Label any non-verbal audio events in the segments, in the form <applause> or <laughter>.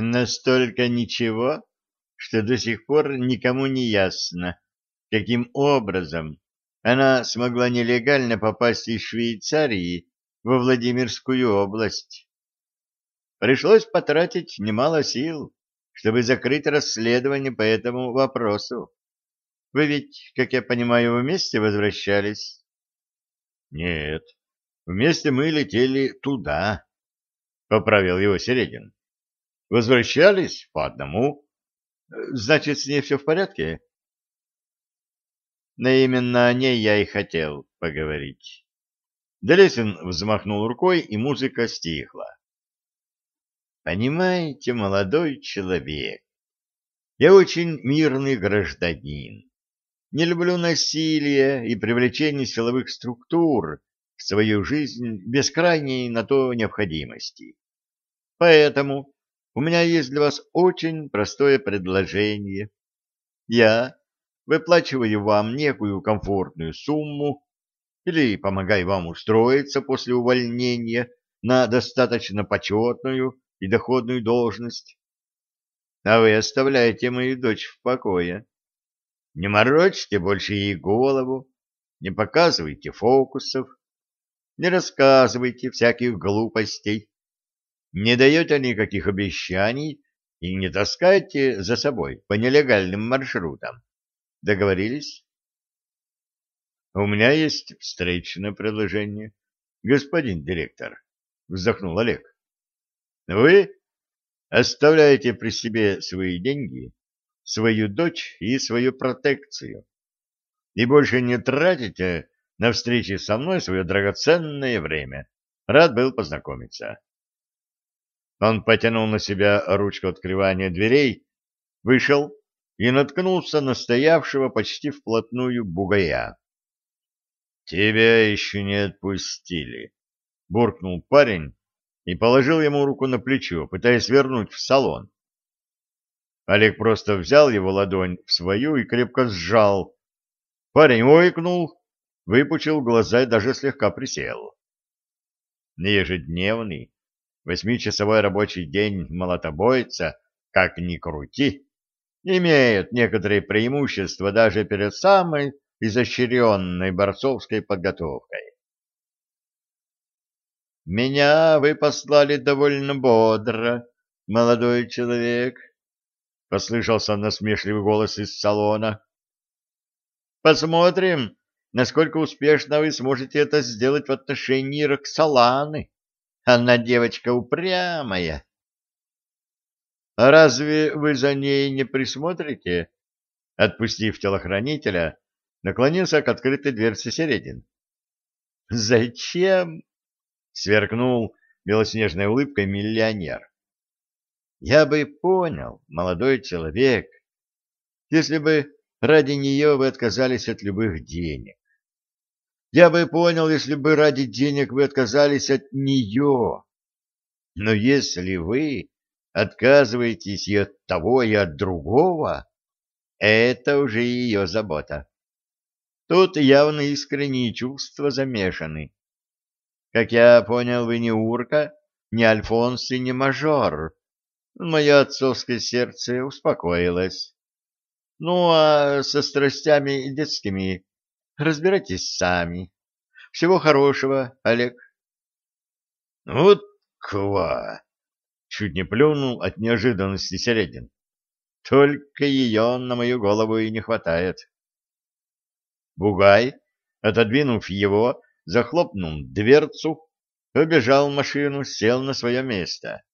Настолько ничего, что до сих пор никому не ясно, каким образом она смогла нелегально попасть из Швейцарии во Владимирскую область. Пришлось потратить немало сил, чтобы закрыть расследование по этому вопросу. Вы ведь, как я понимаю, вместе возвращались? Нет, вместе мы летели туда, — поправил его Середин. Возвращались по одному. Значит, с ней все в порядке? Но именно о ней я и хотел поговорить. Делесин взмахнул рукой, и музыка стихла. Понимаете, молодой человек, я очень мирный гражданин. Не люблю насилие и привлечение силовых структур в свою жизнь без крайней на то необходимости. Поэтому у меня есть для вас очень простое предложение. Я выплачиваю вам некую комфортную сумму или помогаю вам устроиться после увольнения на достаточно почетную и доходную должность. А вы оставляете мою дочь в покое. Не морочьте больше ей голову, не показывайте фокусов, не рассказывайте всяких глупостей не даете никаких обещаний и не таскайте за собой по нелегальным маршрутам. Договорились? У меня есть встречное предложение, господин директор, вздохнул Олег. Вы оставляете при себе свои деньги, свою дочь и свою протекцию, и больше не тратите на встречи со мной свое драгоценное время. Рад был познакомиться. Он потянул на себя ручку открывания дверей, вышел и наткнулся на стоявшего почти вплотную бугая. «Тебя еще не отпустили», — буркнул парень и положил ему руку на плечо, пытаясь вернуть в салон. Олег просто взял его ладонь в свою и крепко сжал. Парень ойкнул, выпучил глаза и даже слегка присел. Ежедневный Восьмичасовой рабочий день молотобойца, как ни крути, имеет некоторые преимущества даже перед самой изощренной борцовской подготовкой. «Меня вы послали довольно бодро, молодой человек», — послышался насмешливый голос из салона. «Посмотрим, насколько успешно вы сможете это сделать в отношении Роксоланы». Она девочка упрямая. А разве вы за ней не присмотрите? Отпустив телохранителя, наклонился к открытой дверце Середин. Зачем? Сверкнул белоснежной улыбкой миллионер. Я бы понял, молодой человек, если бы ради нее вы отказались от любых денег. Я бы понял, если бы ради денег вы отказались от нее. Но если вы отказываетесь и от того, и от другого, это уже ее забота. Тут явно искренние чувства замешаны. Как я понял, вы не урка, не альфонс и не мажор. Мое отцовское сердце успокоилось. Ну, а со страстями детскими Разбирайтесь сами. Всего хорошего, Олег. Вот ква! Чуть не плюнул от неожиданности Середин. Только ее на мою голову и не хватает. Бугай, отодвинув его, захлопнул дверцу, побежал в машину, сел на свое место.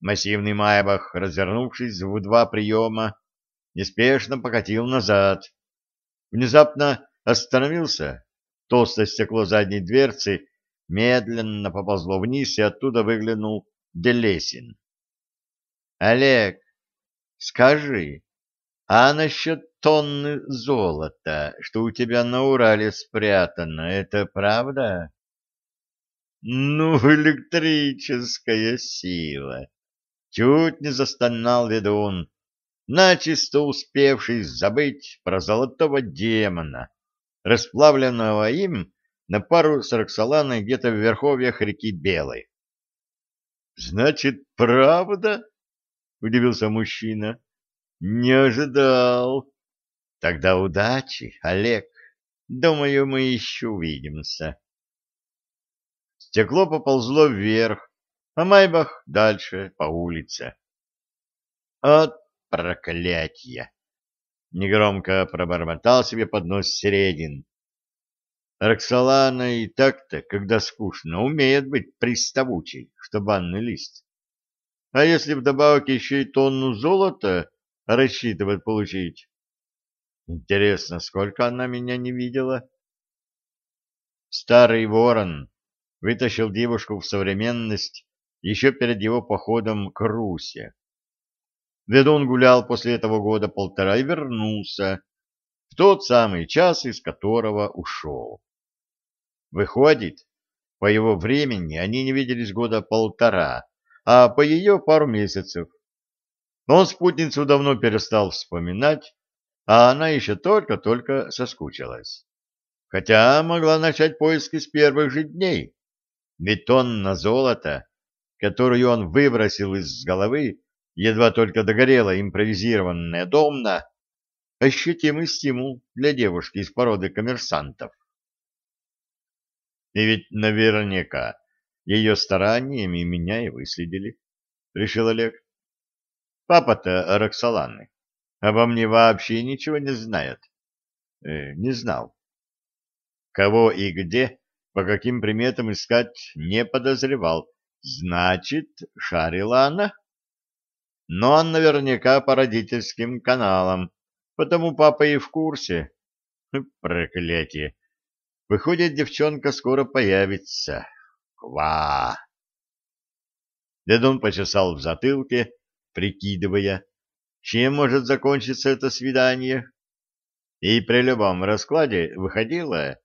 Массивный Майбах, развернувшись в два приема, неспешно покатил назад. Внезапно остановился, толстое стекло задней дверцы медленно поползло вниз, и оттуда выглянул Делесин. — Олег, скажи, а насчет тонны золота, что у тебя на Урале спрятано, это правда? — Ну, электрическая сила! Чуть не застонал ведун, начисто успевший забыть про золотого демона, расплавленного им на пару с Роксоланой где-то в верховьях реки Белой. — Значит, правда? удивился мужчина. Не ожидал. Тогда удачи, Олег. Думаю, мы еще увидимся. Стекло поползло вверх, а Майбах дальше по улице. От проклятья! Негромко пробормотал себе под нос Середин. Роксолана и так-то, когда скучно, умеет быть приставучей, что банный лист. А если вдобавок еще и тонну золота рассчитывает получить? Интересно, сколько она меня не видела? Старый ворон вытащил девушку в современность еще перед его походом к Русе. Ведун гулял после этого года полтора и вернулся в тот самый час, из которого ушел. Выходит, по его времени они не виделись года полтора, а по ее пару месяцев. Но он спутницу давно перестал вспоминать, а она еще только-только соскучилась. Хотя могла начать поиски с первых же дней. Ведь тонна золота, которую он выбросил из головы, едва только догорела импровизированная домна, ощутимый стимул для девушки из породы коммерсантов. И ведь наверняка ее стараниями меня и выследили, — решил Олег. Папа-то Роксоланы обо мне вообще ничего не знает. Э, не знал. Кого и где, по каким приметам искать, не подозревал. Значит, шарила она? Но он наверняка по родительским каналам, потому папа и в курсе. <laughs> Проклятие! Выходит, девчонка скоро появится. Ква! Дедун почесал в затылке, прикидывая, чем может закончиться это свидание. И при любом раскладе выходило,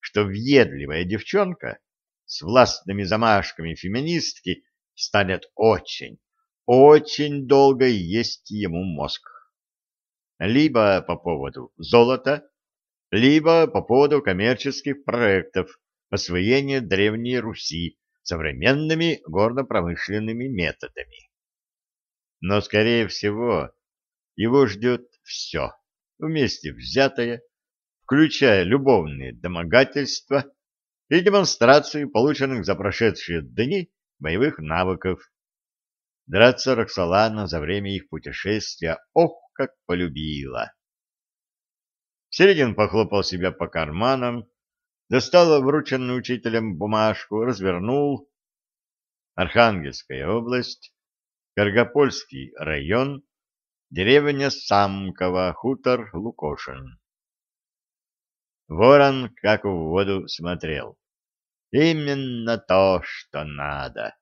что въедливая девчонка с властными замашками феминистки станет очень, очень долго есть ему мозг. Либо по поводу золота, либо по поводу коммерческих проектов освоения Древней Руси современными горно-промышленными методами. Но, скорее всего, его ждет все, вместе взятое, включая любовные домогательства и демонстрацию полученных за прошедшие дни боевых навыков. Драться Роксолана за время их путешествия ох, как полюбила. Середин похлопал себя по карманам, достал врученную учителем бумажку, развернул. Архангельская область, Каргопольский район, деревня Самково, хутор Лукошин. Ворон как в воду смотрел. Именно то, что надо.